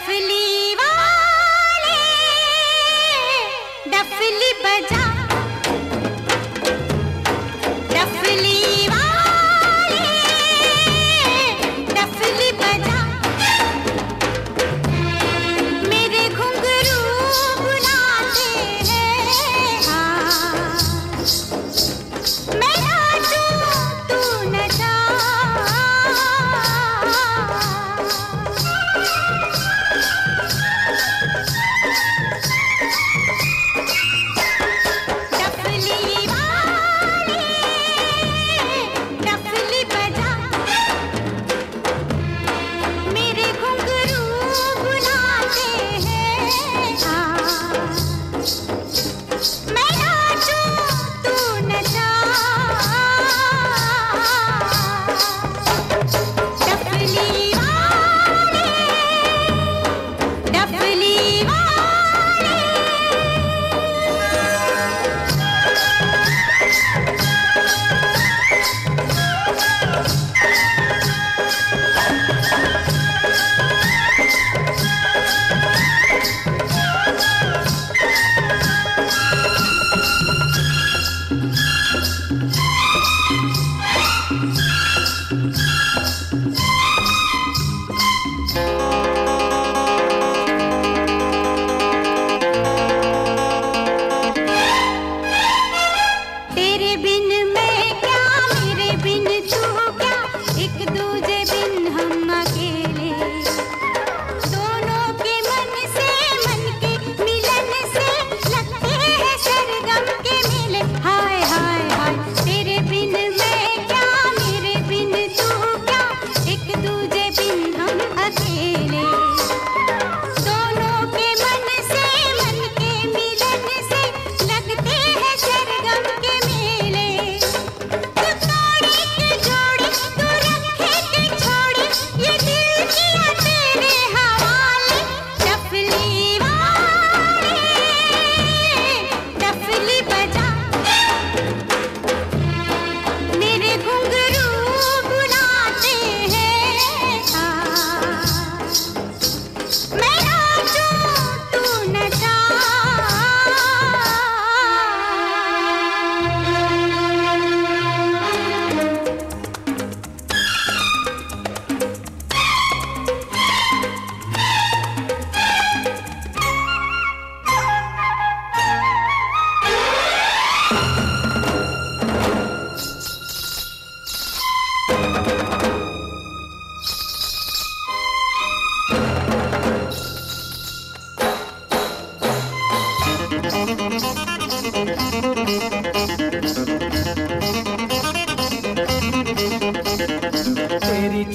डफली वाले डफली बजा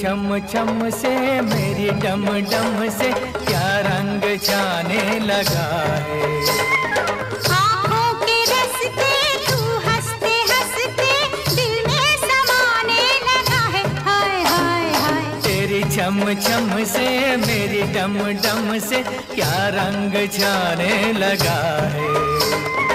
छम छम से मेरी डम डम से क्या रंग जाने लगा है? छम छम से मेरी डम डम से क्या रंग जाने लगा है?